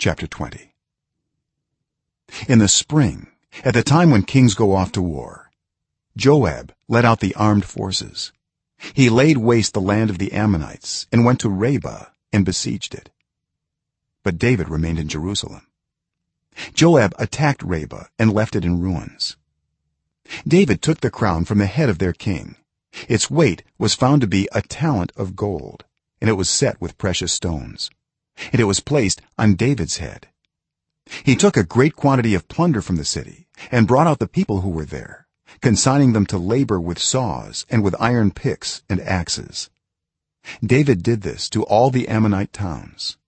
chapter 20 in the spring at the time when kings go off to war joab led out the armed forces. He laid waste the land of the ammonites and went to rabbah and besieged it. But david remained in jerusalem. Joab attacked rabbah and left it in ruins. David took the crown from the head of their king. Its weight was found to be a talent of gold and it was set with precious stones and it was placed on david's head. He took a great quantity of plunder from the city and brought out the people who were there consigning them to labor with saws and with iron picks and axes. David did this to all the ammonite towns.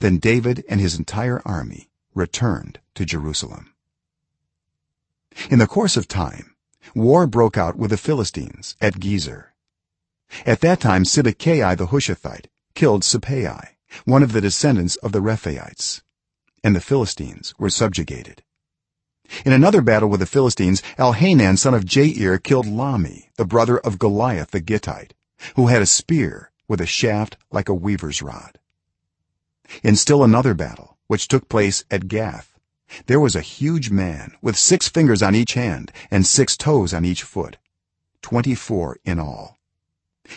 Then david and his entire army returned to jerusalem. In the course of time war broke out with the philistines at gezer. At that time sibbekai the hushathite killed sippai one of the descendants of the rephaites and the philistines were subjugated. In another battle with the philistines elhanan son of jair killed lahmi the brother of goliath the gittite who had a spear with a shaft like a weaver's rod. In still another battle which took place at gath there was a huge man with six fingers on each hand and six toes on each foot 24 in all.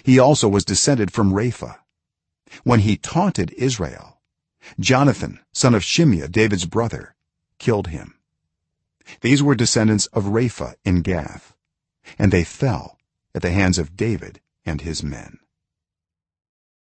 He also was descended from rapha when he taunted israel. Jonathan son of shimea david's brother killed him. These were descendants of rapha in gath and they fell at the hands of david and his men